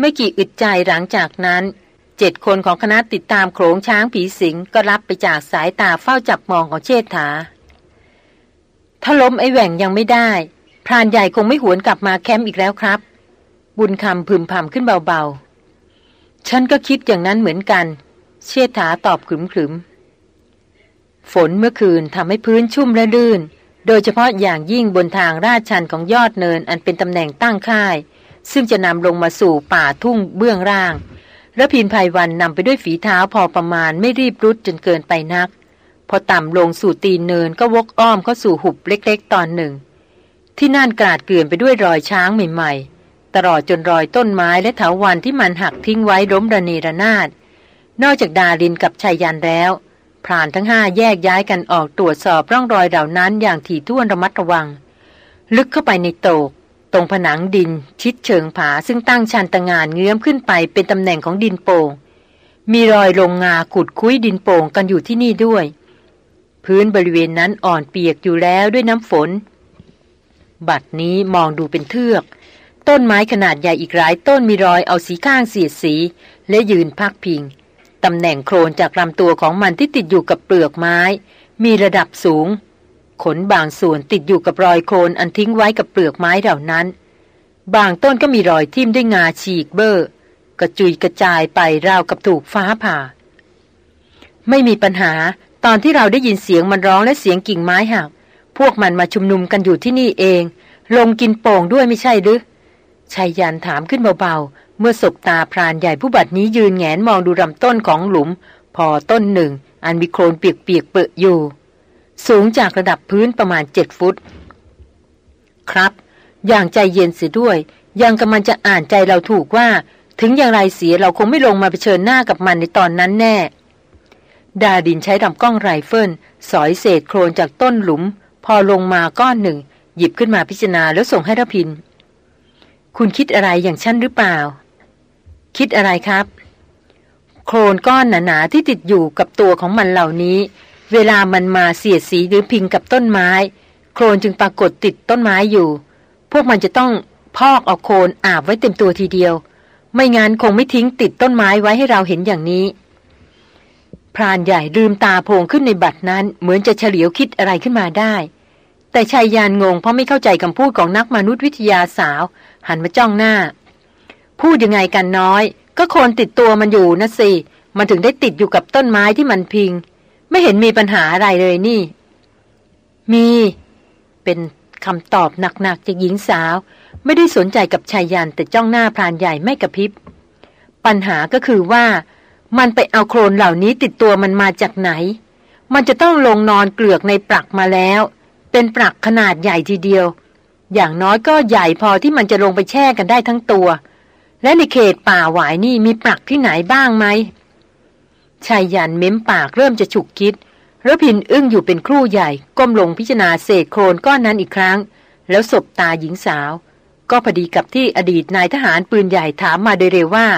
ไม่กี่อึดใจหลังจากนั้นเจ็ดคนของคณะติดตามโขงช้างผีสิงก็รับไปจากสายตาเฝ้าจับมองของเชษฐา ถ้าล้มไอ้แหว่งยังไม่ได้ พรานใหญ่คงไม่หวนกลับมาแคมป์อีกแล้วครับ บุญคำพึมพำขึ้นเบาๆ ฉันก็คิดอย่างนั้นเหมือนกัน เชษฐาตอบขึมๆ ฝนเมื่อคืนทำให้พื้นชุ่มและลื่น โดยเฉพาะอย่างยิ่งบนทางราดชันของยอดเนินอันเป็นตำแหน่งตั้งค่าย ซึ่งจะนำลงมาสู่ป่าทุ่งเบื้องล่างระพินภัยวันนำไปด้วยฝีเท้าพอประมาณไม่รีบรุดจนเกินไปนัก พอต่ำลงสู่ตีนเนินก็วกอ้อมเข้าสู่หุบเล็กๆ ตอนหนึ่ง ที่นั่นกราดเกลื่อนไปด้วยรอยช้างใหม่ๆ ตลอดจนรอยต้นไม้และเถาวันที่มันหักทิ้งไว้ล้มระเนระนาด นอกจากดารินกับชายยันแล้วพรานทั้งห้าแยกย้ายกันออกตรวจสอบร่องรอยเหล่านั้นอย่างถี่ถ้วนระมัดระวัง ลึกเข้าไปในโตก ตรงผนังดินชิดเชิงผาซึ่งตั้งชันตะงานเงื้อมขึ้นไปเป็นตำแหน่งของดินโป่งมีรอยลงงาขุดคุ้ยดินโป่งกันอยู่ที่นี่ด้วย พื้นบริเวณนั้นอ่อนเปียกอยู่แล้วด้วยน้ำฝน บัดนี้มองดูเป็นเทือก ต้นไม้ขนาดใหญ่อีกหลายต้นมีรอยเอาสีข้างเสียดสี และยืนพักพิงตำแหน่งโครนจากลำตัวของมันที่ติดอยู่กับเปลือกไม้ มีระดับสูง ขนบางส่วนติดอยู่กับรอยโคนอันทิ้งไว้กับเปลือกไม้เหล่านั้น บางต้นก็มีรอยทิ่มด้วยงาฉีกเบอร์กระจุยกระจายไปราวกับถูกฟ้าผ่า ไม่มีปัญหาตอนที่เราได้ยินเสียงมันร้องและเสียงกิ่งไม้หักพวกมันมาชุมนุมกันอยู่ที่นี่เอง ลงกินโป่งด้วยไม่ใช่หรือชายยันถามขึ้นเบาๆ เมื่อศบตาพรานใหญ่ผู้บัดนี้ยืนแงนมองดูลำต้นของหลุม พอต้นหนึ่ง อันมีโคลนเปียกๆเปื้อนอยู่ สูงจากระดับพื้นประมาณเจ็ดฟุต ครับ อย่างใจเย็นเสียด้วย ยังกำลังจะอ่านใจเราถูกว่า ถึงอย่างไรเสียเราคงไม่ลงมาเผชิญหน้ากับมันในตอนนั้นแน่ ดารินใช้ลำกล้องไรเฟิลสอยเศษโคลนจากต้นหลุม พอลงมาก้อนหนึ่ง หยิบขึ้นมาพิจารณาแล้วส่งให้รพินทร์ คุณคิดอะไรอย่างฉันหรือเปล่า คิดอะไรครับ โครนก้อนหนาๆที่ติดอยู่กับตัวของมันเหล่านี้ เวลามันมาเสียดสีหรือพิงกับต้นไม้ โคลนจึงปรากฏติดต้นไม้อยู่ พวกมันจะต้องพอกเอาโคลนอาบไว้เต็มตัวทีเดียว ไม่งั้นคงไม่ทิ้งติดต้นไม้ไว้ให้เราเห็นอย่างนี้ พรานใหญ่ลืมตาโพงขึ้นในบัตรนั้น เหมือนจะเฉลียวคิดอะไรขึ้นมาได้ แต่ชายยานงงเพราะไม่เข้าใจคำพูดของนักมนุษยวิทยาสาว หันมาจ้องหน้า พูดยังไงกันน้อย ก็โคลนติดตัวมันอยู่นะสิมันถึงได้ติดอยู่กับต้นไม้ที่มันพิง ไม่เห็นมีปัญหาอะไรเลยนี่ มี เป็นคำตอบหนักๆจากหญิงสาว ไม่ได้สนใจกับชายยันแต่จ้องหน้าพรานใหญ่ไม่กระพริบ ปัญหาก็คือว่ามันไปเอาโครนเหล่านี้ติดตัวมันมาจากไหน มันจะต้องลงนอนเกลือกในปลักมาแล้ว เป็นปลักขนาดใหญ่ทีเดียว อย่างน้อยก็ใหญ่พอที่มันจะลงไปแช่กันได้ทั้งตัว และในเขตป่าหวายนี่มีปลักที่ไหนบ้างไหม ชายยันเม้มปากเริ่มจะฉุกคิดระพินอึ้งอยู่เป็นครู่ใหญ่ ก้มลงพิจารณาเศษโครนก้อนนั้นอีกครั้ง แล้วสบตาหญิงสาว ก็พอดีกับที่อดีตนายทหารปืนใหญ่ถามมาโดยเร็วว่า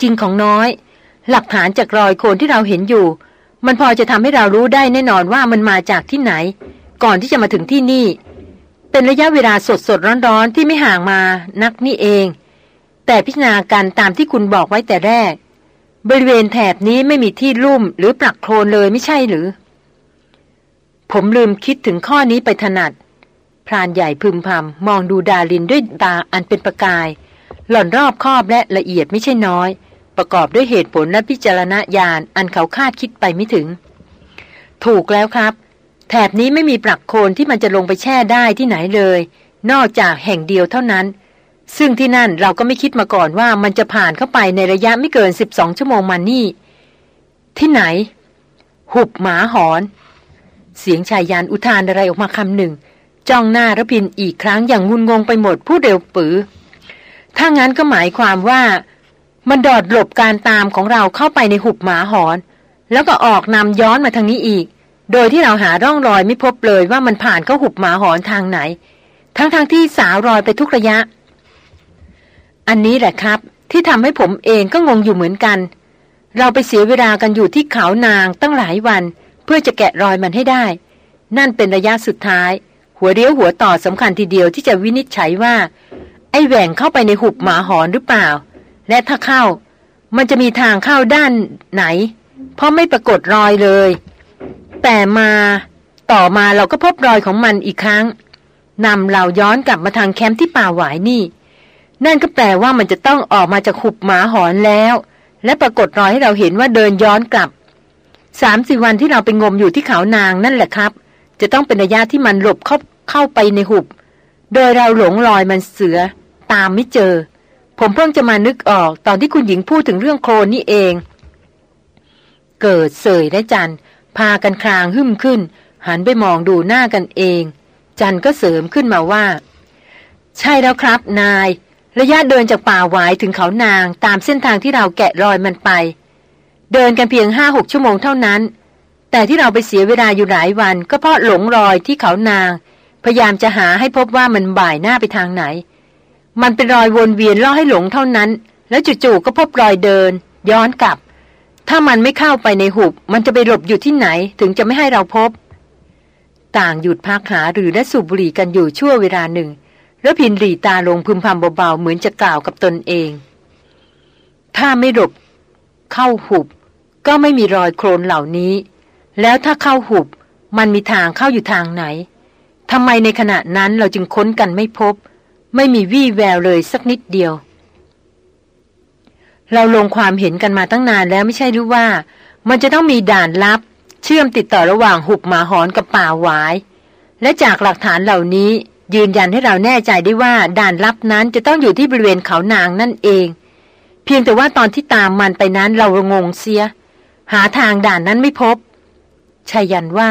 จริงของน้อย หลักฐานจากรอยโคลนที่เราเห็นอยู่ มันพอจะทำให้เรารู้ได้แน่นอนว่ามันมาจากที่ไหน ก่อนที่จะมาถึงที่นี่ เป็นระยะเวลาสดสดร้อนๆที่ไม่ห่างมานักนี่เอง แต่พิจารณาการตามที่คุณบอกไว้แต่แรก บริเวณแถบนี้ไม่มีที่ลุ่มหรือปลักโคลนเลยไม่ใช่หรือ ผมลืมคิดถึงข้อนี้ไปถนัด พรานใหญ่พึมพำมองดูดาลินด้วยตาอันเป็นประกาย หล่อนรอบคอบและละเอียดไม่ใช่น้อย ประกอบด้วยเหตุผลและพิจารณญาณอันเขาคาดคิดไปไม่ถึง ถูกแล้วครับ แถบนี้ไม่มีปลักโคลนที่มันจะลงไปแช่ได้ที่ไหนเลย นอกจากแห่งเดียวเท่านั้น ซึ่งที่นั่นเราก็ไม่คิดมาก่อนว่ามันจะผ่านเข้าไปในระยะไม่เกินสิบสองชั่วโมงมานี่ ที่ไหน หุบหมาหอน เสียงชายยานอุทานอะไรออกมาคำหนึ่ง จ้องหน้าระพินอีกครั้งอย่างงุนงงไปหมดผู้เร็วปือ ถ้างั้นก็หมายความว่า มันดอดหลบการตามของเราเข้าไปในหุบหมาหอน แล้วก็ออกนำย้อนมาทางนี้อีก โดยที่เราหาร่องรอยไม่พบเลยว่ามันผ่านเข้าหุบหมาหอนทางไหน ทั้งๆทที่สาวรอยไปทุกระยะ อันนี้แหละครับ ที่ทำให้ผมเองก็งงอยู่เหมือนกัน เราไปเสียเวลากันอยู่ที่เขานางตั้งหลายวัน เพื่อจะแกะรอยมันให้ได้ นั่นเป็นระยะสุดท้าย หัวเรียวหัวต่อสำคัญทีเดียวที่จะวินิจฉัยว่า ไอ้แหว่งเข้าไปในหุบหมาหอนหรือเปล่า และถ้าเข้า มันจะมีทางเข้าด้านไหน เพราะไม่ปรากฏรอยเลย แต่มาต่อมาเราก็พบรอยของมันอีกครั้งนำเราย้อนกลับมาทางแคมป์ที่ป่าหวายนี่ นั่นก็แปลว่ามันจะต้องออกมาจากหุบหมาหอนแล้ว และปรากฏรอยให้เราเห็นว่าเดินย้อนกลับสามสิวันที่เราไปงมอยู่ที่เขานางนั่นแหละครับ จะต้องเป็นระยะที่มันหลบเข้าเข้าไปในหุบ โดยเราหลงรอยมันเสือ ตามไม่เจอ ผมเพิ่งจะมานึกออกตอนที่คุณหญิงพูดถึงเรื่องโคลนนี่เอง เกิดเสยและจันพากันคลางหึ่มขึ้น หันไปมองดูหน้ากันเอง จันก็เสริมขึ้นมาว่า ใช่แล้วครับนาย ระยะเดินจากป่าหวายถึงเขานางตามเส้นทางที่เราแกะรอยมันไป เดินกันเพียงห้าหกชั่วโมงเท่านั้น แต่ที่เราไปเสียเวลาอยู่หลายวัน ก็เพราะหลงรอยที่เขานาง พยายามจะหาให้พบว่ามันบ่ายหน้าไปทางไหน มันเป็นรอยวนเวียนล่อให้หลงเท่านั้น แล้วจู่ๆก็พบรอยเดิน ย้อนกลับ ถ้ามันไม่เข้าไปในหุบ มันจะไปหลบอยู่ที่ไหนถึงจะไม่ให้เราพบ ต่างหยุดพักหาหรือและสูบบุหรี่กันอยู่ชั่วเวลาหนึ่ง แล้วพินหลีตาลงพึมพำเบาๆเหมือนจะกล่าวกับตนเอง ถ้าไม่หลบเข้าหุบ ก็ไม่มีรอยโคลนเหล่านี้ แล้วถ้าเข้าหุบ มันมีทางเข้าอยู่ทางไหนทำไมในขณะนั้นเราจึงค้นกันไม่พบ ไม่มีวี่แววเลยสักนิดเดียว เราลงความเห็นกันมาตั้งนานแล้วไม่ใช่หรือว่า มันจะต้องมีด่านลับ เชื่อมติดต่อระหว่างหุบหมาหอนกับป่าหวาย และจากหลักฐานเหล่านี้ ยืนยันให้เราแน่ใจได้ว่าด่านลับนั้นจะต้องอยู่ที่บริเวณเขานางนั่นเอง เพียงแต่ว่าตอนที่ตามมันไปนั้นเรางงเสีย หาทางด่านนั้นไม่พบชายันว่า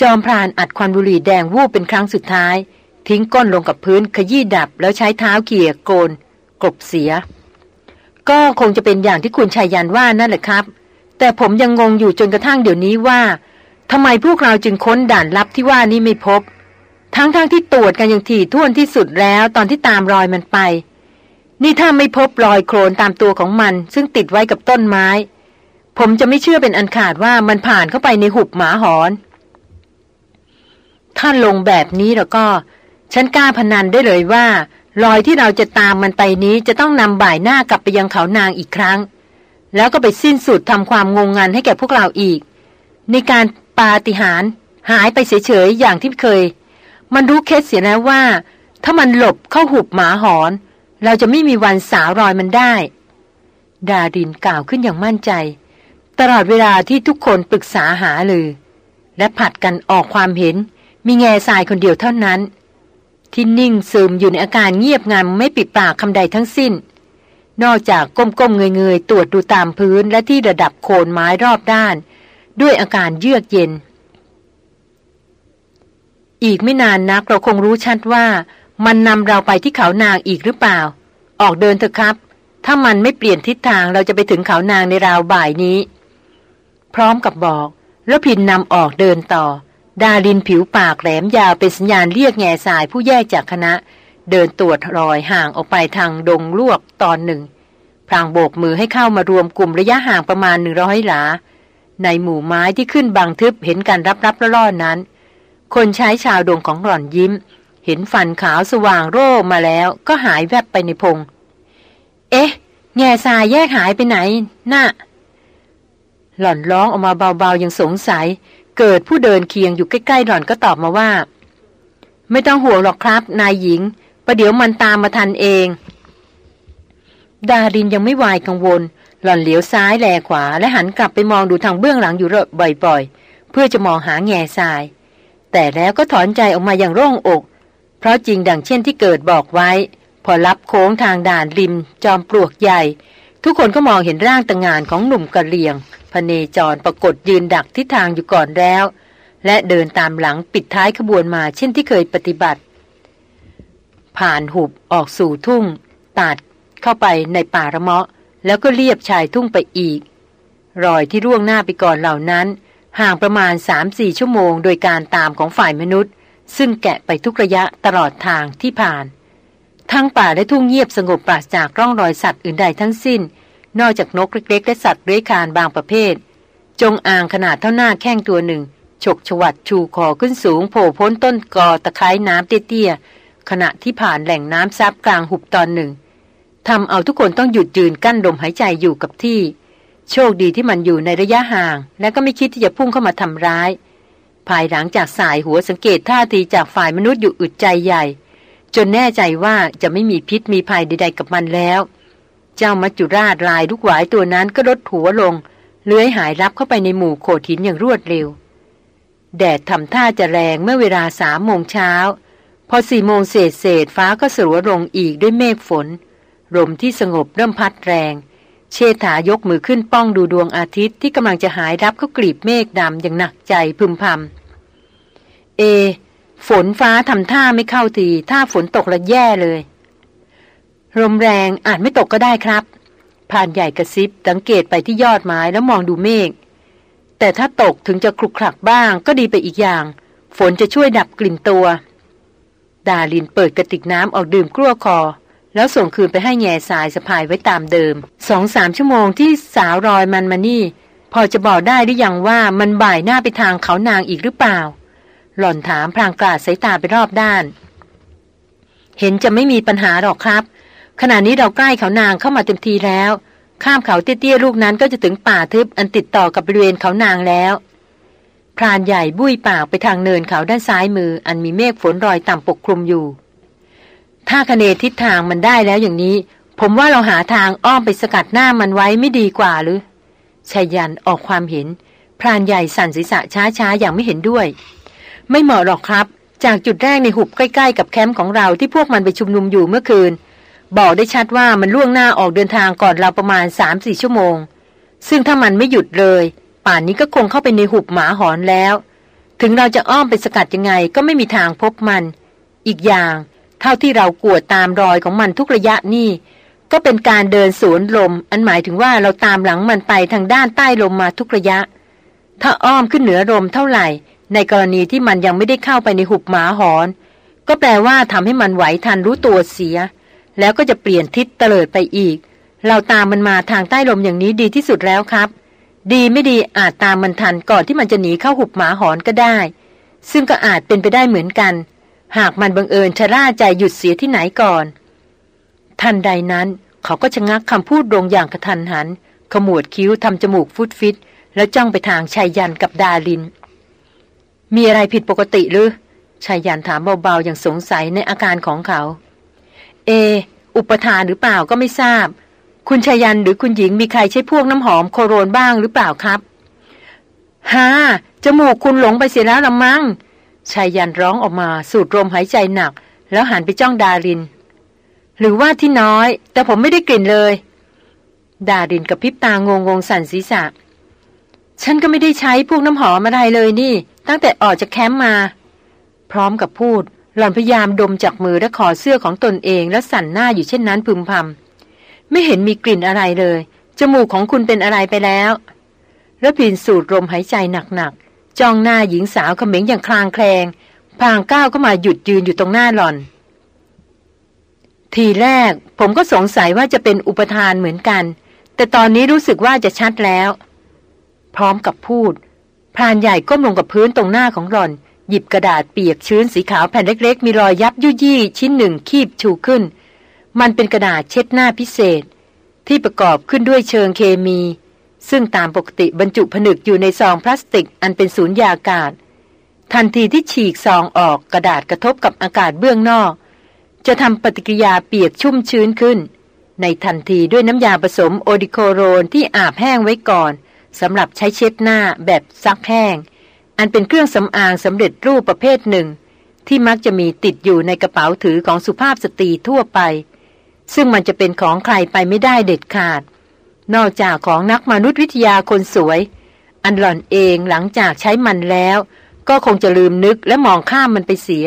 จอมพรานอัดควันบุหรี่แดงวูบเป็นครั้งสุดท้าย ทิ้งก้นลงกับพื้นขยี้ดับแล้วใช้เท้าเขี่ยโกนกลบเสีย ก็คงจะเป็นอย่างที่คุณชายันว่านั่นแหละครับ แต่ผมยังงงอยู่จนกระทั่งเดี๋ยวนี้ว่าทำไมพวกเราจึงค้นด่านลับที่ว่านี้ไม่พบ ทั้งๆทที่ตรวจกันอย่างถี่ถ้วนที่สุดแล้วตอนที่ตามรอยมันไป นี่ถ้าไม่พบรอยโคลนตามตัวของมัน ซึ่งติดไว้กับต้นไม้ ผมจะไม่เชื่อเป็นอันขาดว่ามันผ่านเข้าไปในหุบหมาหอน ถ้าลงแบบนี้แล้วก็ ฉันกล้าพนันได้เลยว่า รอยที่เราจะตามมันไปนี้จะต้องนำบ่ายหน้ากลับไปยังเขานางอีกครั้ง แล้วก็ไปสิ้นสุดทำความงงงันให้แก่พวกเราอีก ในการปาฏิหาริย์หายไปเฉยๆอย่างที่เคย มันรู้เคสเสียแล้วว่า ถ้ามันหลบเข้าหุบหมาหอน เราจะไม่มีวันสาวรอยมันได้ ดาดินกล่าวขึ้นอย่างมั่นใจ ตลอดเวลาที่ทุกคนปรึกษาหาเลย และผัดกันออกความเห็น มีแง่ทรายคนเดียวเท่านั้น ที่นิ่งซึมอยู่ในอาการเงียบงันไม่ปิดปากคำใดทั้งสิ้น นอกจากก้มๆเงยๆตรวจดูตามพื้นและที่ระดับโคนไม้รอบด้าน ด้วยอาการเยือกเย็น อีกไม่นานนักเราคงรู้ชัดว่า มันนำเราไปที่เขานางอีกหรือเปล่า ออกเดินเถอะครับ ถ้ามันไม่เปลี่ยนทิศทางเราจะไปถึงเขานางในราวบ่ายนี้ พร้อมกับบอกแล้วพินนำออกเดินต่อ ดาลินผิวปากแหลมยาวเป็นสัญญาณเรียกแง่สายผู้แยกจากคณะ เดินตรวจรอยห่างออกไปทางดงลวกตอนหนึ่งพรางโบกมือให้เข้ามารวมกลุ่มระยะห่างประมาณหนึ่งร้อยหลา ในหมู่ไม้ที่ขึ้นบังทึบเห็นการรับรับล่อๆนั้น คนใช้ชาวดงของหล่อนยิ้ม เห็นฟันขาวสว่างโร่มาแล้วก็หายแวบไปในพง เอ๊ะ แง่ทรายแยกหายไปไหน น่ะ หล่อนร้องออกมาเบาๆยังสงสัย เกิดผู้เดินเคียงอยู่ใกล้ๆหล่อนก็ตอบมาว่า ไม่ต้องห่วงหรอกครับ นายหญิง ประเดี๋ยวมันตามมาทันเอง ดารินยังไม่วายกังวล หล่อนเหลียวซ้ายแลขวา และหันกลับไปมองดูทางเบื้องหลังอยู่บ่อยๆ เพื่อจะมองหาแง่ทราย แต่แล้วก็ถอนใจออกมาอย่างโล่งอก เพราะจริงดังเช่นที่เกิดบอกไว้ พอรับโค้งทางด่านริม จอมปลวกใหญ่ ทุกคนก็มองเห็นร่างต่างงานของหนุ่มกะเหลียงพเนจรปรากฏยืนดักที่ทางอยู่ก่อนแล้ว และเดินตามหลังปิดท้ายขบวนมาเช่นที่เคยปฏิบัติ ผ่านหุบออกสู่ทุ่ง ตัดเข้าไปในป่าระเมาะ แล้วก็เลียบชายทุ่งไปอีก รอยที่ร่วงหน้าไปก่อนเหล่านั้น ห่างประมาณ 3-4 ชั่วโมงโดยการตามของฝ่ายมนุษย์ ซึ่งแกะไปทุกระยะตลอดทางที่ผ่าน ทั้งป่าและทุ่งเงียบสงบปราศจากร่องรอยสัตว์อื่นใดทั้งสิ้น นอกจากนกเล็กๆ และสัตว์เลื้อยคานบางประเภท จงอางขนาดเท่าหน้าแข้งตัวหนึ่ง ฉกฉวัดชูคอขึ้นสูงโผล่พ้นต้นกอตะไคร้น้ำเตี้ยๆขณะที่ผ่านแหล่งน้ำซับกลางหุบตอนหนึ่งทำเอาทุกคนต้องหยุดยืนกั้นลมหายใจอยู่กับที่ โชคดีที่มันอยู่ในระยะห่าง และก็ไม่คิดที่จะพุ่งเข้ามาทำร้าย ภายหลังจากสายหัวสังเกตท่าทีจากฝ่ายมนุษย์อยู่อึดใจใหญ่ จนแน่ใจว่าจะไม่มีพิษมีภัยใดๆกับมันแล้ว เจ้ามัจจุราชลายลูกหวายตัวนั้นก็ลดหัวลง เลื้อยหายรับเข้าไปในหมู่โขดหินอย่างรวดเร็ว แดดทำท่าจะแรงเมื่อเวลาสามโมงเช้า พอสี่โมงเศษเศษฟ้าก็สลัวลงอีกด้วยเมฆฝนลมที่สงบเริ่มพัดแรง เชษฐายกมือขึ้นป้องดูดวงอาทิตย์ที่กำลังจะหายรับเข้ากลีบเมฆดำอย่างหนักใจพึมพำเอ ฝนฟ้าทำท่าไม่เข้าทีถ้าฝนตกละแย่เลยลมแรงอาจไม่ตกก็ได้ครับพานใหญ่กระซิบสังเกตไปที่ยอดไม้แล้วมองดูเมฆแต่ถ้าตกถึงจะคลุกคลักบ้างก็ดีไปอีกอย่าง ฝนจะช่วยดับกลิ่นตัว ดาลินเปิดกระติกน้ำออกดื่มกลั้วคอ แล้วส่งคืนไปให้แง่สายสะพายไว้ตามเดิมสองสามชั่วโมงที่สาวรอยมันมานี่ พอจะบอกได้หรือยังว่ามันบ่ายหน้าไปทางเขานางอีกหรือเปล่า หล่อนถามพลางกลาดสายตาไปรอบด้าน เห็นจะไม่มีปัญหาหรอกครับ ขณะนี้เราใกล้เขานางเข้ามาเต็มทีแล้ว ข้ามเขาเตี้ยๆลูกนั้นก็จะถึงป่าทึบอันติดต่อกับบริเวณเขานางแล้วพรานใหญ่บุ้ยปากไปทางเนินเขาด้านซ้ายมือ อันมีเมฆฝนรอยต่ำปกคลุมอยู่ ถ้าคเนทิศทางมันได้แล้วอย่างนี้ ผมว่าเราหาทางอ้อมไปสกัดหน้ามันไว้ไม่ดีกว่าหรือชายันออกความเห็น พรานใหญ่สั่นศีรษะช้าๆ อย่างไม่เห็นด้วย ไม่เหมาะหรอกครับ จากจุดแรกในหุบใกล้ๆ กับแคมป์ของเราที่พวกมันไปชุมนุมอยู่เมื่อคืน บอกได้ชัดว่ามันล่วงหน้าออกเดินทางก่อนเราประมาณสามสี่ชั่วโมง ซึ่งถ้ามันไม่หยุดเลย ป่านนี้ก็คงเข้าไปในหุบหมาหอนแล้ว ถึงเราจะอ้อมไปสกัดยังไงก็ไม่มีทางพบมัน อีกอย่าง เท่าที่เรากวดตามรอยของมันทุกระยะนี่ ก็เป็นการเดินสวนลม อันหมายถึงว่าเราตามหลังมันไปทางด้านใต้ลมมาทุกระยะ ถ้าอ้อมขึ้นเหนือลมเท่าไหร่ ในกรณีที่มันยังไม่ได้เข้าไปในหุบหมาหอน ก็แปลว่าทำให้มันไหวทันรู้ตัวเสีย แล้วก็จะเปลี่ยนทิศเตลิดไปอีก เราตามมันมาทางใต้ลมอย่างนี้ดีที่สุดแล้วครับ ดีไม่ดีอาจตามมันทันก่อนที่มันจะหนีเข้าหุบหมาหอนก็ได้ ซึ่งก็อาจเป็นไปได้เหมือนกัน หากมันบังเอิญชะล่าใจหยุดเสียที่ไหนก่อน ทันใดนั้นเขาก็ชะงักคำพูดลงอย่างกระทันหัน ขมวดคิ้วทำจมูกฟุดฟิต แล้วจ้องไปทางชายยันกับดาลิน มีอะไรผิดปกติหรือชายยันถามเบาๆอย่างสงสัยในอาการของเขา เอ อุปทานหรือเปล่าก็ไม่ทราบ คุณชายันหรือคุณหญิงมีใครใช้พวกน้ำหอมโคโรนบ้างหรือเปล่าครับฮ่าจมูกคุณหลงไปเสียแล้วละมั้ง ชายยันร้องออกมาสูดลมหายใจหนัก แล้วหันไปจ้องดาริน หรือว่าที่น้อย แต่ผมไม่ได้กลิ่นเลย ดารินกับพิบตางงงสั่นศีรษะ ฉันก็ไม่ได้ใช้พวกน้ำหอมอะไรเลยนี่ ตั้งแต่ออกจากแคมป์มา พร้อมกับพูด หล่อนพยายามดมจากมือและคอเสื้อของตนเองและสั่นหน้าอยู่เช่นนั้นพึมพำไม่เห็นมีกลิ่นอะไรเลย จมูกของคุณเป็นอะไรไปแล้วระพินสูดลมหายใจหนักๆ จ้องหน้าหญิงสาวเขม็งอย่างคลางแคลงพางก้าวเข้ามาหยุดยืนอยู่ตรงหน้าหล่อน ทีแรกผมก็สงสัยว่าจะเป็นอุปทานเหมือนกัน แต่ตอนนี้รู้สึกว่าจะชัดแล้ว พร้อมกับพูดพรานใหญ่ก้มลงกับพื้นตรงหน้าของหล่อน หยิบกระดาษเปียกชื้นสีขาวแผ่นเล็กๆ มีรอยยับยุยี่ชิ้นหนึ่งคีบชูขึ้น มันเป็นกระดาษเช็ดหน้าพิเศษ ที่ประกอบขึ้นด้วยเชิงเคมี ซึ่งตามปกติบรรจุผนึกอยู่ในซองพลาสติกอันเป็นสูญยาอากาศ ทันทีที่ฉีกซองออกกระดาษกระทบกับอากาศเบื้องนอก จะทำปฏิกิริยาเปียกชุ่มชื้นขึ้น ในทันทีด้วยน้ำยาผสมโอดิโคโรนที่อาบแห้งไว้ก่อนสำหรับใช้เช็ดหน้าแบบซักแห้ง อันเป็นเครื่องสำอางสำเร็จรูปประเภทหนึ่ง ที่มักจะมีติดอยู่ในกระเป๋าถือของสุภาพสตรีทั่วไป ซึ่งมันจะเป็นของใครไปไม่ได้เด็ดขาด นอกจากของนักมนุษยวิทยาคนสวย อันหล่อนเองหลังจากใช้มันแล้ว ก็คงจะลืมนึกและมองข้ามมันไปเสีย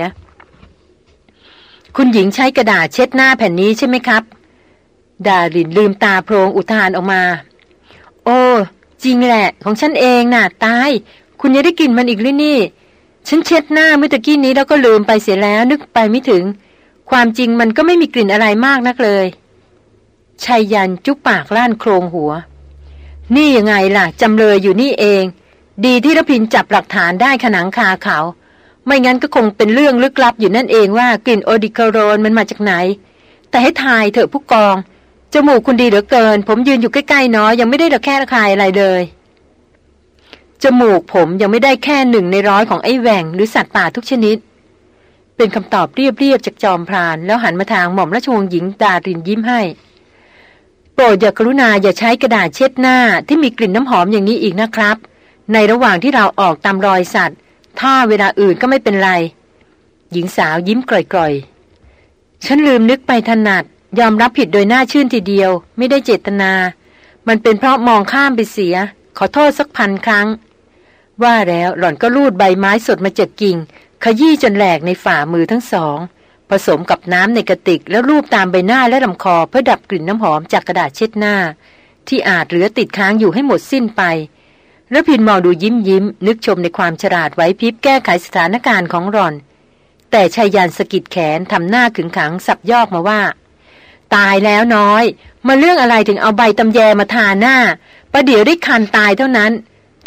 คุณหญิงใช้กระดาษเช็ดหน้าแผ่นนี้ใช่ไหมครับ ดาลินลืมตาโพรงอุทานออกมา โอ้จริงแหละ ของฉันเองน่ะตาย คุณยังได้กลิ่นมันอีกหรือนี่ ฉันเช็ดหน้าเมื่อตะกี้นี้แล้วก็ลืมไปเสียแล้วนึกไปไม่ถึง ความจริงมันก็ไม่มีกลิ่นอะไรมากนักเลย ชายยันจุปากล้านโครงหัว นี่ยังไงล่ะจำเลยอยู่นี่เอง ดีที่รพินจับหลักฐานได้ขนังคาเขา ไม่งั้นก็คงเป็นเรื่องลึกลับอยู่นั่นเองว่ากลิ่นโอดิคาโรนมันมาจากไหน แต่ให้ทายเถอะผู้กอง จมูกคุณดีเหลือเกิน ผมยืนอยู่ใกล้ๆน้อยยังไม่ได้ระแค่ระคายอะไรเลยจมูกผมยังไม่ได้แค่หนึ่งในร้อยของไอ้แหว่งหรือสัตว์ป่าทุกชนิด เป็นคำตอบเรียบๆจากจอมพราน แล้วหันมาทางหม่อมราชวงศ์หญิงดารินยิ้มให้ โปรดอย่ากรุณาอย่าใช้กระดาษเช็ดหน้าที่มีกลิ่นน้ำหอมอย่างนี้อีกนะครับ ในระหว่างที่เราออกตามรอยสัตว์ ถ้าเวลาอื่นก็ไม่เป็นไร หญิงสาวยิ้มกร่อยๆ ฉันลืมนึกไปถนัด ยอมรับผิดโดยหน้าชื่นทีเดียว ไม่ได้เจตนา มันเป็นเพราะมองข้ามไปเสีย ขอโทษสักพันครั้ง ว่าแล้วหล่อนก็ลูดใบไม้สดมาจากกิ่ง ขยี้จนแหลกในฝ่ามือทั้งสอง ผสมกับน้ำในกระติกแล้วรูปตามใบหน้าและลำคอเพื่อดับกลิ่นน้ำหอมจากกระดาษเช็ดหน้า ที่อาจเหลือติดค้างอยู่ให้หมดสิ้นไประพินมองดูยิ้มยิ้ม นึกชมในความฉลาดไว้พิบแก้ไขสถานการณ์ของรอน แต่ชายยันสกิดแขนทำหน้าขึงขังสับยอกมาว่า ตายแล้วน้อย มาเรื่องอะไรถึงเอาใบตำแยมาทาหน้า ประเดี๋ยวได้คันตายเท่านั้น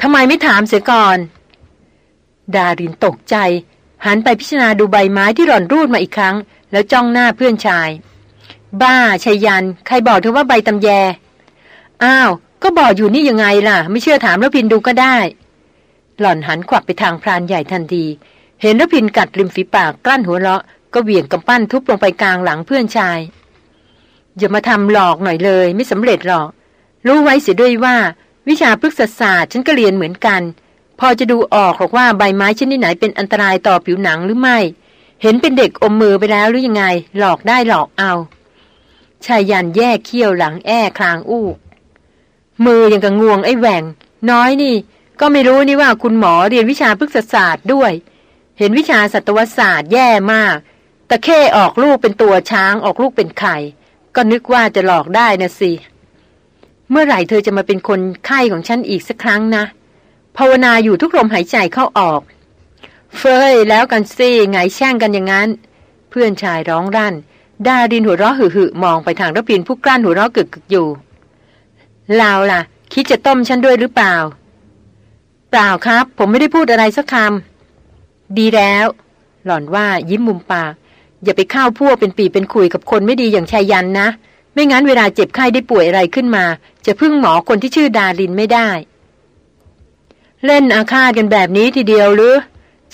ทำไมไม่ถามเสียก่อน ดารินตกใจ หันไปพิจารณาดูใบไม้ที่หล่อนรูดมาอีกครั้ง แล้วจ้องหน้าเพื่อนชาย บ้าชายัน ใครบอกเธอว่าใบตำแย อ้าว ก็บอกอยู่นี่ยังไงล่ะ ไม่เชื่อถามรพินดูก็ได้ หล่อนหันขวับไปทางพรานใหญ่ทันที เห็นรพินกัดริมฝีปากกลั้นหัวเราะ ก็เหวี่ยงกำปั้นทุบลงไปกลางหลังเพื่อนชาย อย่ามาทำหลอกหน่อยเลย ไม่สำเร็จหรอก รู้ไว้เสียด้วยว่า วิชาพฤกษศาสตร์ฉันก็เรียนเหมือนกัน พอจะดูออกหรอกว่าใบไม้ชนิดไหนเป็นอันตรายต่อผิวหนังหรือไม่ เห็นเป็นเด็กอมมือไปแล้วหรือยังไง หลอกได้หลอกเอาชายยันแยกเขี้ยวหลังแอ้คลางอู้มือยังกับงวงไอ้แหวงน้อยนี่ ก็ไม่รู้นี่ว่าคุณหมอเรียนวิชาพฤกษศาสตร์ด้วย เห็นวิชาสัตวศาสตร์แย่มากตะเข้ออกลูกเป็นตัวช้างออกลูกเป็นไข่ก็นึกว่าจะหลอกได้นะสิ เมื่อไหร่เธอจะมาเป็นคนไข้ของฉันอีกสักครั้งนะ ภาวนาอยู่ทุกลมหายใจเข้าออก เฟยแล้วกันสิไงแช่งกันอย่างนั้น เพื่อนชายร้องรั่น ดาดินหัวเราะหึ่มองไปทางรพินผู้กลั้นหัวเราะกึกกึกอยู่ลาวล่ะ คิดจะต้มฉันด้วยหรือเปล่า เปล่าครับ ผมไม่ได้พูดอะไรสักคำดีแล้ว หล่อนว่ายิ้มมุมปาก อย่าไปเข้าพวกเป็นปีเป็นคุยกับคนไม่ดีอย่างชายยันนะ ไม่งั้นเวลาเจ็บไข้ได้ป่วยอะไรขึ้นมา จะพึ่งหมอคนที่ชื่อดารินไม่ได้ เล่นอาฆาตกันแบบนี้ทีเดียวหรือ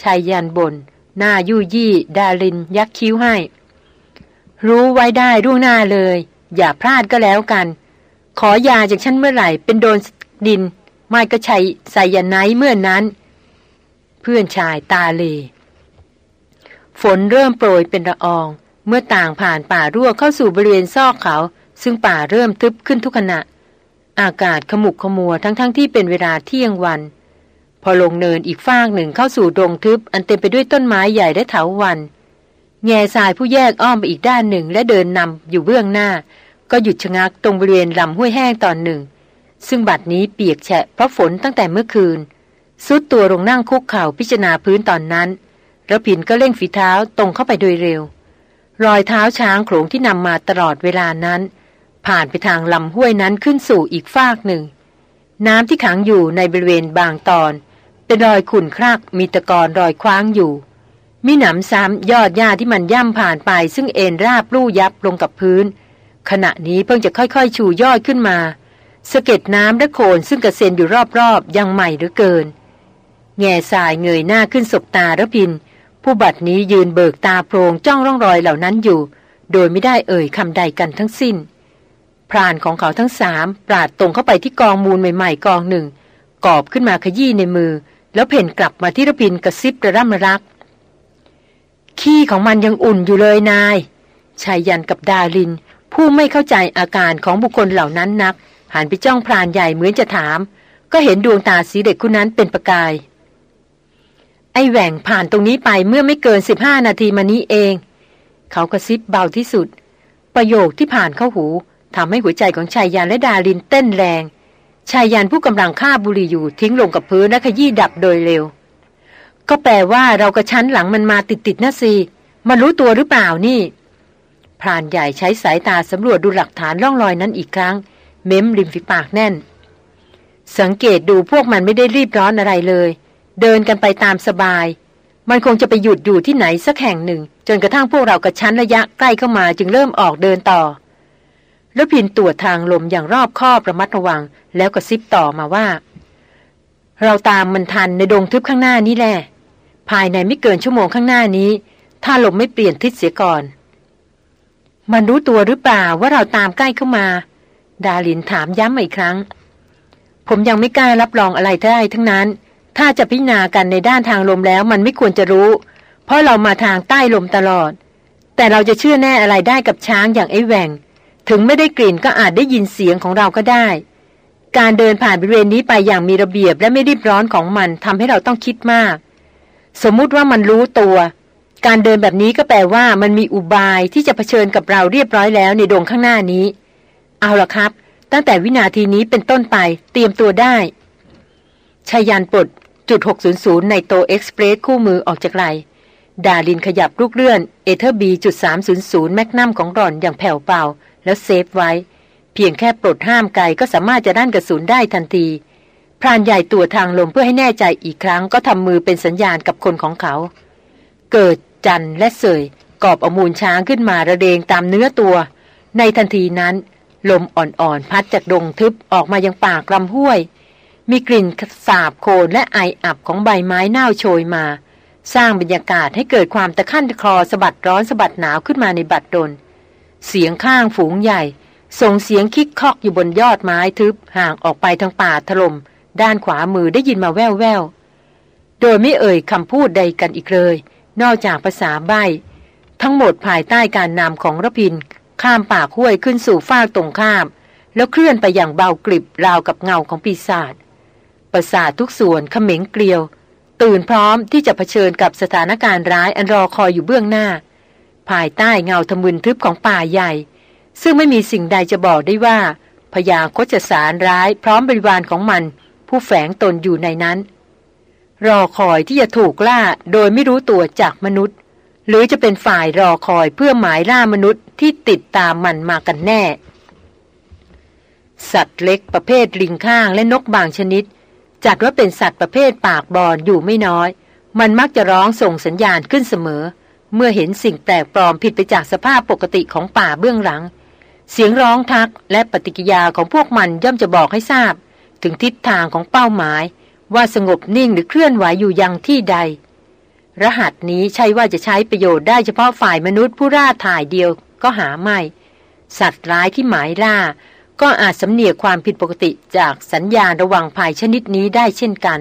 ชายยันบน หน้ายู่ยี่ ดาริน ยักคิ้วให้ รู้ไว้ได้ร่วงหน้าเลย อย่าพลาดก็แล้วกัน ขอยาจากฉันเมื่อไหร่ เป็นโดนดิน ไม่ก็ใช้ใส่ยาไนเมื่อนนั้น เพื่อนชายตาเล ฝนเริ่มโปรยเป็นละออง เมื่อต่างผ่านป่ารั่วเข้าสู่บริเวณซอกเขา ซึ่งป่าเริ่มทึบขึ้นทุกขณะ อากาศขมุกขมัวทั้งๆทที่เป็นเวลาเที่ยงวัน พอลงเนินอีกฟากหนึ่งเข้าสู่ดงทึบ อันเต็มไปด้วยต้นไม้ใหญ่และเถาวันแง่ทรายผู้แยกอ้อมไปอีกด้านหนึ่งและเดินนำอยู่เบื้องหน้า ก็หยุดชะงักตรงบริเวณลำห้วยแห้งตอนหนึ่ง ซึ่งบัดนี้เปียกแฉะเพราะฝนตั้งแต่เมื่อคืนสุดตัวลงนั่งคุกเข่าพิจารณาพื้นตอนนั้นระพินก็เร่งฝีเท้าตรงเข้าไปโดยเร็ว รอยเท้าช้างโขลงที่นำมาตลอดเวลานั้น ผ่านไปทางลำห้วยนั้นขึ้นสู่อีกฟากหนึ่ง น้ำที่ขังอยู่ในบริเวณบางตอน เป็นรอยขุ่นครากมีตะกอนรอยคว้างอยู่ มีหนำซ้ำยอดหญ้าที่มันย่ำผ่านไป ซึ่งเอ็นราบลู่ยับลงกับพื้น ขณะนี้เพิ่งจะค่อยๆ ชูยอดขึ้นมาสะเก็ดน้ำและโคลนซึ่งกระเซ็นอยู่รอบๆ ยังใหม่เหลือเกิน แง่สายเงยหน้าขึ้นสบตาระพิน ผู้บัดนี้ยืนเบิกตาโพรงจ้องร่องรอยเหล่านั้นอยู่ โดยไม่ได้เอ่ยคำใดกันทั้งสิ้น พรานของเขาทั้งสามปราดตรงเข้าไปที่กองมูลใหม่ๆ กองหนึ่ง กอบขึ้นมาขยี้ในมือ แล้วเพ่นกลับมาที่ระพินกระซิบระร่ำรัก ขี้ของมันยังอุ่นอยู่เลยนายชายยันกับดาลิน ผู้ไม่เข้าใจอาการของบุคคลเหล่านั้นนัก หันไปจ้องพรานใหญ่เหมือนจะถาม ก็เห็นดวงตาสีเด็กคนนั้นเป็นประกาย ไอแหว่งผ่านตรงนี้ไปเมื่อไม่เกินสิบห้านาทีมานี้เอง เขากระซิบเบาที่สุด ประโยคที่ผ่านเข้าหูทำให้หัวใจของชายยานและดาลินเต้นแรง ชายยานผู้กำลังฆ่าบุหรี่อยู่ทิ้งลงกับพื้นและขยี้ดับโดยเร็ว ก็แปลว่าเรากระชั้นหลังมันมาติดๆนะสิมันรู้ตัวหรือเปล่านี่พรานใหญ่ใช้สายตาสำรวจดูหลักฐานร่องรอยนั้นอีกครั้ง เม้มริมฝีปากแน่น สังเกตดูพวกมันไม่ได้รีบร้อนอะไรเลย เดินกันไปตามสบาย มันคงจะไปหยุดอยู่ที่ไหนสักแห่งหนึ่ง จนกระทั่งพวกเรากระชั้นระยะใกล้เข้ามาจึงเริ่มออกเดินต่อ แล้วพินตรวจทางลมอย่างรอบคอบระมัดระวัง แล้วก็ซิบต่อมาว่า เราตามมันทันในดงทึบข้างหน้านี้แหละ ภายในไม่เกินชั่วโมงข้างหน้านี้ ถ้าลมไม่เปลี่ยนทิศเสียก่อน มันรู้ตัวหรือเปล่าว่าเราตามใกล้เข้ามา ดาลินถามย้ำอีกครั้ง ผมยังไม่กล้ารับรองอะไรได้ทั้งนั้น ถ้าจะพิจารณากันในด้านทางลมแล้วมันไม่ควรจะรู้ เพราะเรามาทางใต้ลมตลอด แต่เราจะเชื่อแน่อะไรได้กับช้างอย่างไอ้แหวง ถึงไม่ได้กลิ่นก็อาจได้ยินเสียงของเราก็ได้ การเดินผ่านบริเวณนี้ไปอย่างมีระเบียบและไม่รีบร้อนของมันทำให้เราต้องคิดมาก สมมุติว่ามันรู้ตัว การเดินแบบนี้ก็แปลว่ามันมีอุบายที่จะเผชิญกับเราเรียบร้อยแล้วในดงข้างหน้านี้ เอาละครับ ตั้งแต่วินาทีนี้เป็นต้นไปเตรียมตัวได้ชายันปลดจุด600 ในโตเอ็กซ์เพรสคู่มือออกจากไหลดาลินขยับลูกเลื่อนเอเธอร์บีจุด300 แมกนัมของรอนอย่างแผ่วเบา แล้วเซฟไว้ เพียงแค่ปลดห้ามไกก็สามารถจะด้านกระสุนได้ทันที พรานใหญ่ตัวทางลมเพื่อให้แน่ใจอีกครั้งก็ทำมือเป็นสัญญาณกับคนของเขา เกิดจันและเสยกอบอมูลช้างขึ้นมาระเดงตามเนื้อตัว ในทันทีนั้น ลมอ่อนๆ พัดจากดงทึบออกมายังปากลำห้วย มีกลิ่นสาบโคนและไออับของใบไม้เน่าโชยมา สร้างบรรยากาศให้เกิดความตะขั้นคลอสะบัดร้อนสะบัดหนาวขึ้นมาในบัดดล เสียงข้างฝูงใหญ่ ส่งเสียงคิกคอกอยู่บนยอดไม้ทึบห่างออกไปทางป่าถลม่มด้านขวามือได้ยินมาแว่วแววโดยไม่เอ่ยคำพูดใดกันอีกเลย นอกจากภาษาใบทั้งหมดภายใต้การนำของระพิน ข้ามป่าห้วยขึ้นสู่ฟากตรงข้าม แล้วเคลื่อนไปอย่างเบากริบราวกับเงาของปีศาจประสาททุกส่วนเขม็งเกลียว ตื่นพร้อมที่จะเผชิญกับสถานการณ์ร้ายอันรอคอยอยู่เบื้องหน้า ภายใต้เงาทะมึนทึบของป่าใหญ่ ซึ่งไม่มีสิ่งใดจะบอกได้ว่าพญาโคจสารร้ายพร้อมบริวารของมัน ผู้แฝงตนอยู่ในนั้น รอคอยที่จะถูกล่าโดยไม่รู้ตัวจากมนุษย์ หรือจะเป็นฝ่ายรอคอยเพื่อหมายล่ามนุษย์ที่ติดตามมันมากันแน่ สัตว์เล็กประเภทลิงข้างและนกบางชนิด จัดว่าเป็นสัตว์ประเภทปากบอนอยู่ไม่น้อย มันมักจะร้องส่งสัญญาณขึ้นเสมอเเมื่อเห็นสิ่งแปลกปลอมผิดไปจากสภาพปกติของป่าเบื้องหลัง เสียงร้องทักและปฏิกิยาของพวกมันย่อมจะบอกให้ทราบ ถึงทิศทางของเป้าหมาย ว่าสงบนิ่งหรือเคลื่อนไหวอยู่ยังที่ใด รหัสนี้ใช่ว่าจะใช้ประโยชน์ได้เฉพาะฝ่ายมนุษย์ผู้ร่าถ่ายเดียวก็หาไม่ สัตว์ร้ายที่หมายล่า ก็อาจสำเนียกความผิดปกติจากสัญญาณระวังภัยชนิดนี้ได้เช่นกัน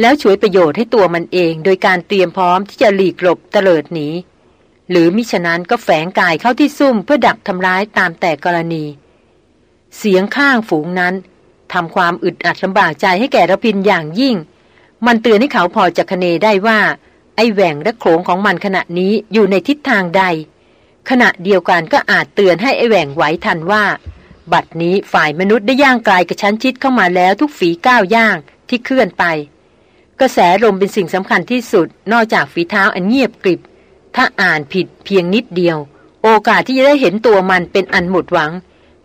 แล้วช่วยประโยชน์ให้ตัวมันเองโดยการเตรียมพร้อมที่จะหลีกหลบเตลิดหนีหรือมิฉะนั้นก็แฝงกายเข้าที่ซุ่มเพื่อดักทำร้ายตามแต่กรณี เสียงข้างฝูงนั้นทำความอึดอัดลำบากใจให้แก่ระพินอย่างยิ่ง มันเตือนให้เขาพอจะคเนได้ว่า ไอ้แหว่งและโขงของมันขณะนี้อยู่ในทิศทางใด ขณะเดียวกันก็อาจเตือนให้ไอ้แหว่งไหวทันว่า บัดนี้ฝ่ายมนุษย์ได้ย่างกลายกระชั้นชิดเข้ามาแล้วทุกฝีก้าวย่างที่เคลื่อนไป ระแสลมเป็นสิ่งสำคัญที่สุด นอกจากฝีเท้าอันเงียบกริบ ถ้าอ่านผิดเพียงนิดเดียว โอกาสที่จะได้เห็นตัวมันเป็นอันหมดหวัง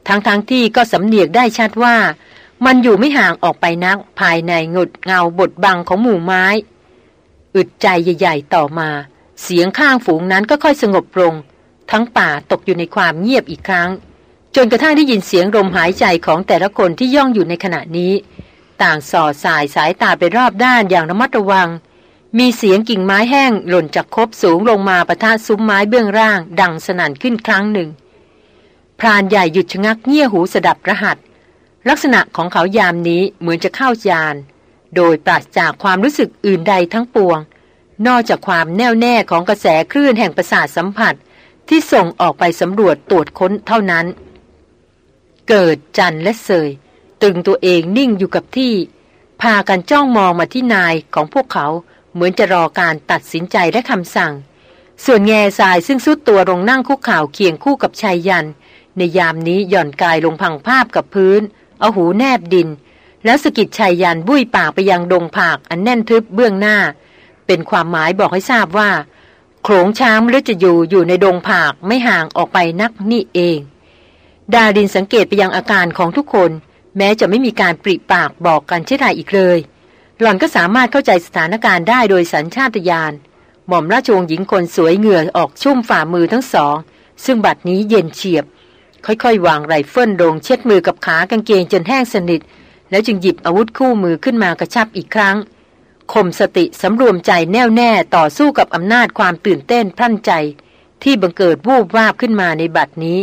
ทั้งๆทที่ก็สำเนียกได้ชัดว่า มันอยู่ไม่ห่างออกไปนัก ภายในงดเงาบดบังของหมู่ไม้ อึดใจใหญ่ๆต่อมา เสียงข้างฝูงนั้นก็ค่อยสงบลง ทั้งป่าตกอยู่ในความเงียบอีกครั้ง จนกระทั่งได้ยินเสียงลมหายใจของแต่ละคนที่ย่องอยู่ในขณะนี้ ต่างสอดสายสายตาไปรอบด้านอย่างระมัดระวัง มีเสียงกิ่งไม้แห้งหล่นจากคบสูงลงมาประทะซุ้มไม้เบื้องล่าง ดังสนั่นขึ้นครั้งหนึ่ง พรานใหญ่หยุดชะงักเงี่ยหูสดับรหัส ลักษณะของเขายามนี้เหมือนจะเข้ายาน โดยปราศจากความรู้สึกอื่นใดทั้งปวง นอกจากความแน่วแน่ของกระแสคลื่นแห่งประสาทสัมผัส ที่ส่งออกไปสำรวจตรวจค้นเท่านั้น เกิดจันและเสย ตึงตัวเองนิ่งอยู่กับที่ พากันจ้องมองมาที่นายของพวกเขาเหมือนจะรอการตัดสินใจและคำสั่ง ส่วนแง่ทรายซึ่งสุดตัวลงนั่งคุกข่าวเคียงคู่กับชายยัน ในยามนี้หย่อนกายลงพังภาพกับพื้น เอาหูแนบดิน แล้วสกิดชายยันบุ้ยปากไปยังดงผากอันแน่นทึบเบื้องหน้า เป็นความหมายบอกให้ทราบว่าโขงช้างหรือจะอยู่อยู่ในดงผากไม่ห่างออกไปนักนี่เอง ดาดินสังเกตไปยังอาการของทุกคน แม้จะไม่มีการปริปากบอกกันเช่นไรอีกเลย หล่อนก็สามารถเข้าใจสถานการณ์ได้โดยสัญชาตญาณหม่อมราชวงศ์หญิงคนสวยเหงื่อออกชุ่มฝ่ามือทั้งสอง ซึ่งบัดนี้เย็นเฉียบ ค่อยๆ วางไรเฟิลลงเช็ดมือกับขากางเกงจนแห้งสนิท แล้วจึงหยิบอาวุธคู่มือขึ้นมากระชับอีกครั้งข่มสติสำรวมใจแน่วแน่ต่อสู้กับอำนาจความตื่นเต้นพรั่นใจ ที่บังเกิดวูบวาบขึ้นมาในบัดนี้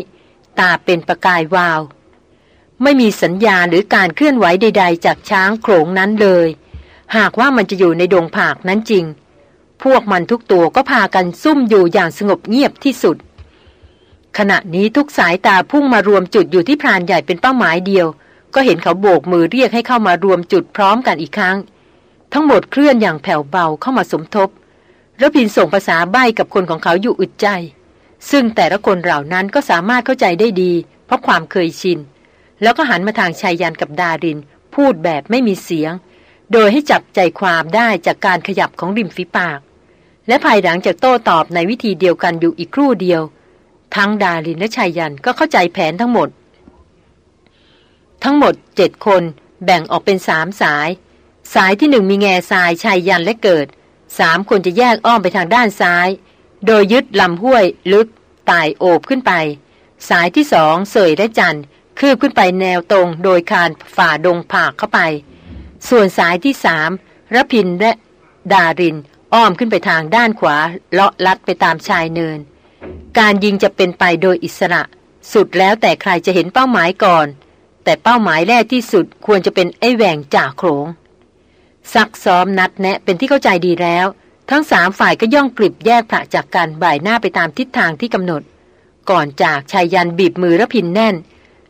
ตาเป็นประกายวาว ไม่มีสัญญาณหรือการเคลื่อนไหวใด ๆ จากช้างโขลงนั้นเลย หากว่ามันจะอยู่ในดงผากนั้นจริง พวกมันทุกตัวก็พากันซุ่มอยู่อย่างสงบเงียบที่สุด ขณะนี้ทุกสายตาพุ่งมารวมจุดอยู่ที่พรานใหญ่เป็นเป้าหมายเดียว ก็เห็นเขาโบกมือเรียกให้เข้ามารวมจุดพร้อมกันอีกครั้ง ทั้งหมดเคลื่อนอย่างแผ่วเบาเข้ามาสมทบระพินส่งภาษาใบ้กับคนของเขาอยู่อึดใจ ซึ่งแต่ละคนเหล่านั้นก็สามารถเข้าใจได้ดี เพราะความเคยชิน แล้วก็หันมาทางชายยันกับดาริน พูดแบบไม่มีเสียง โดยให้จับใจความได้จากการขยับของริมฝีปาก และภายหลังจากโต้ตอบในวิธีเดียวกันอยู่อีกครู่เดียว ทั้งดารินและชายยันก็เข้าใจแผนทั้งหมด ทั้งหมดเจ็ดคนแบ่งออกเป็นสามสาย สายที่หนึ่งมีแง่ทรายชายยันและเกิดสามคนจะแยกอ้อมไปทางด้านซ้าย โดยยึดลำห้วยลึกตายโอบขึ้นไป สายที่สองเสยและจัน คืบขึ้นไปแนวตรงโดยคานฝ่าดงผากเข้าไป ส่วนสายที่สามรพินและดารินอ้อมขึ้นไปทางด้านขวา เลาะลัดไปตามชายเนิน การยิงจะเป็นไปโดยอิสระ สุดแล้วแต่ใครจะเห็นเป้าหมายก่อน แต่เป้าหมายแรกที่สุดควรจะเป็นไอ้แหว่งจ่าโขงซักซ้อมนัดแนะเป็นที่เข้าใจดีแล้ว ทั้งสามฝ่ายก็ย่องกลิบแยกพระจากกันบ่ายหน้าไปตามทิศทางที่กำหนด ก่อนจากชายยันบีบมือระพินแน่น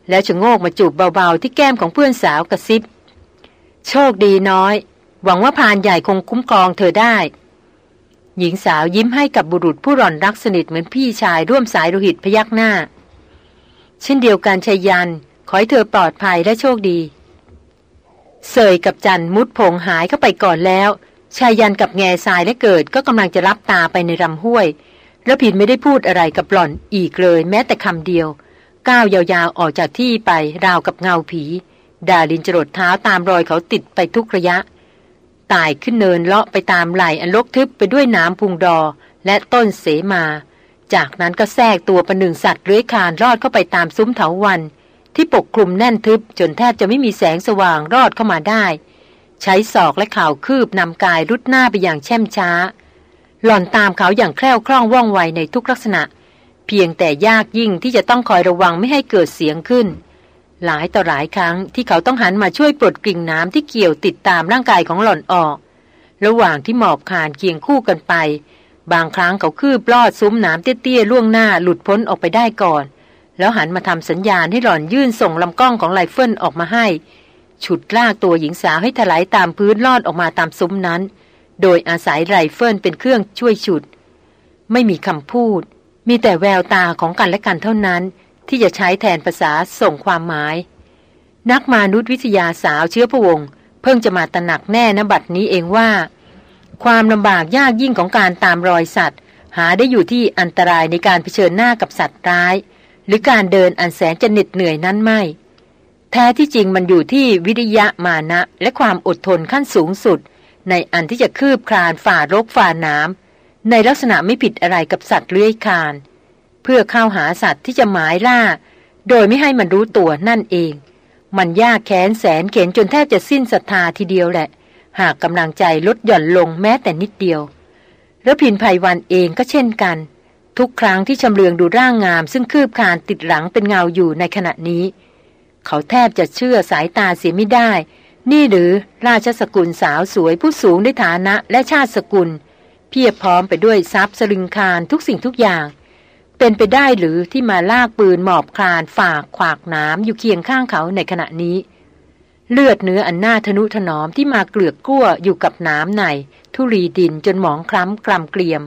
แล้วชะโงกมาจูบเบาๆที่แก้มของเพื่อนสาวกระซิบ โชคดีน้อย หวังว่าพานใหญ่คงคุ้มครองเธอได้ หญิงสาวยิ้มให้กับบุรุษผู้ร่อนรักสนิทเหมือนพี่ชายร่วมสายโลหิตพยักหน้า เช่นเดียวกันชายยัน ขอให้เธอปลอดภัยและโชคดีเสยกับจันมุดผงหายเข้าไปก่อนแล้ว ชายยันกับแง่ทรายและเกิดก็กำลังจะรับตาไปในลำห้วย แล้วผิดไม่ได้พูดอะไรกับหล่อนอีกเลย แม้แต่คำเดียว ก้าวยาวๆออกจากที่ไปราวกับเงาผี ดาลินจรดเท้าตามรอยเขาติดไปทุกระยะตายขึ้นเนินเลาะไปตามไหลอันลกทึบไปด้วยน้ำพุงดอและต้นเสมา จากนั้นก็แทรกตัวประหนึ่งสัตว์เลื้อยคานรอดเข้าไปตามซุ้มเถาวัน ที่ปกคลุมแน่นทึบจนแทบจะไม่มีแสงสว่างรอดเข้ามาได้ ใช้ศอกและข่าวคืบนำกายรุดหน้าไปอย่างแช่มช้า หล่อนตามเขาอย่างแคล่วคล่องว่องไวในทุกลักษณะ เพียงแต่ยากยิ่งที่จะต้องคอยระวังไม่ให้เกิดเสียงขึ้น หลายต่อหลายครั้งที่เขาต้องหันมาช่วยปลดกิ่งหนามที่เกี่ยวติดตามร่างกายของหล่อนออก ระหว่างที่หมอบคลานเคียงคู่กันไป บางครั้งเขาคืบลอดซุ้มหนามเตี้ยๆล่วงหน้าหลุดพ้นออกไปได้ก่อน แล้วหันมาทำสัญญาณให้หล่อนยื่นส่งลำกล้องของไรเฟิลออกมาให้ ฉุดลากตัวหญิงสาวให้ไถลตามพื้นลอดออกมาตามซุ้มนั้น โดยอาศัยไรเฟิลเป็นเครื่องช่วยฉุด ไม่มีคำพูด มีแต่แววตาของกันและกันเท่านั้น ที่จะใช้แทนภาษาส่งความหมาย นักมนุษยวิทยาสาวเชื้อพระวงศ์เพิ่งจะมาตระหนักแน่นบัดนี้เองว่า ความลำบากยากยิ่งของการตามรอยสัตว์ หาได้อยู่ที่อันตรายในการเผชิญหน้ากับสัตว์ร้าย หรือการเดินอันแสนจะเหน็ดเหนื่อยนั้นไม่ แท้ที่จริงมันอยู่ที่วิริยะมานะและความอดทนขั้นสูงสุด ในอันที่จะคืบคลานฝ่ารกฝ่าน้ำ ในลักษณะไม่ผิดอะไรกับสัตว์เลื้อยคาน เพื่อเข้าหาสัตว์ที่จะหมายล่า โดยไม่ให้มันรู้ตัวนั่นเอง มันยากแค้นแสนเข็นจนแทบจะสิ้นศรัทธาทีเดียวแหละ หากกำลังใจลดหย่อนลงแม้แต่นิดเดียวแล้วพินภัยวันเองก็เช่นกัน ทุกครั้งที่ชำเลืองดูร่างงาม ซึ่งคืบคานติดหลังเป็นเงาอยู่ในขณะนี้ เขาแทบจะเชื่อสายตาเสียไม่ได้ นี่หรือราชสกุลสาวสวยผู้สูงด้วยฐานะและชาติสกุล เพียบพร้อมไปด้วยทรัพย์สลึงคารทุกสิ่งทุกอย่าง เป็นไปได้หรือที่มาลากปืนหมอบคลานฝากขวากน้ำอยู่เคียงข้างเขาในขณะนี้ เลือดเนื้ออันหน่าทนุถนอมที่มาเกลือกกลั้วอยู่กับน้ำใน ทุรีดินจนหมองคล้ำกลำเกลียม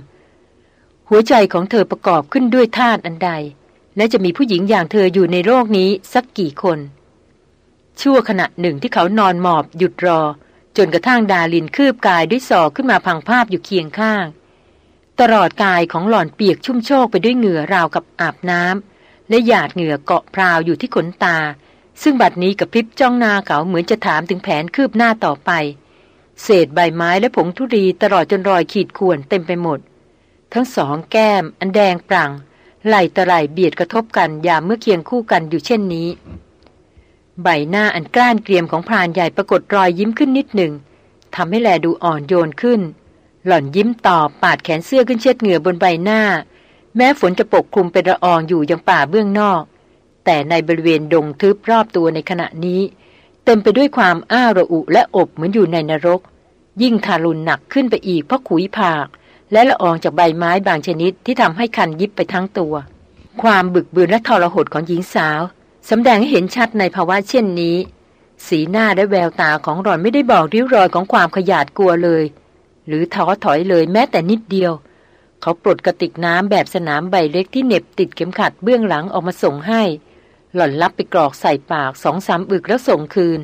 หัวใจของเธอประกอบขึ้นด้วยธาตุอันใด และจะมีผู้หญิงอย่างเธออยู่ในโลกนี้สักกี่คน ชั่วขณะหนึ่งที่เขานอนหมอบหยุดรอ จนกระทั่งดาลินคืบกายด้วยศอกขึ้นมาพังภาพอยู่เคียงข้าง ตลอดกายของหล่อนเปียกชุ่มโชกไปด้วยเหงื่อราวกับอาบน้ำและหยาดเหงื่อเกาะพราวอยู่ที่ขนตา ซึ่งบัดนี้กับพริบจ้องหน้าเขาเหมือนจะถามถึงแผนคืบหน้าต่อไป เศษใบไม้และผงทุรีตลอดจนรอยขีดข่วนเต็มไปหมด ทั้งสองแก้ม อันแดงปรังไหลตะไหลเบียดกระทบกันยามเมื่อเคียงคู่กันอยู่เช่นนี้ ใบหน้าอันกล้านเกรียมของพรานใหญ่ปรากฏรอยยิ้มขึ้นนิดหนึ่งทำให้แลดูอ่อนโยนขึ้น หล่อนยิ้มตอบปาดแขนเสื้อขึ้นเช็ดเหงื่อบนใบหน้า แม้ฝนจะปกคลุมเป็นละอองอยู่ยังป่าเบื้องนอก แต่ในบริเวณดงทึบรอบตัวในขณะนี้ เต็มไปด้วยความอ้าระอุและอบเหมือนอยู่ในนรก ยิ่งทารุณหนักขึ้นไปอีกเพราะขุยผาก และละอองจากใบไม้บางชนิดที่ทำให้คันยิบไปทั้งตัว ความบึกบืนและทรหดของหญิงสาว สำแดงให้เห็นชัดในภาวะเช่นนี้ สีหน้าและแววตาของหล่อนไม่ได้บอกริ้วรอยของความขยาดกลัวเลย หรือท้อถอยเลยแม้แต่นิดเดียว เขาปลดกระติกน้ำแบบสนามใบเล็กที่เน็บติดเข็มขัดเบื้องหลังออกมาส่งให้ หล่อนรับไปกรอกใส่ปากสองสามอึกแล้วส่งคืน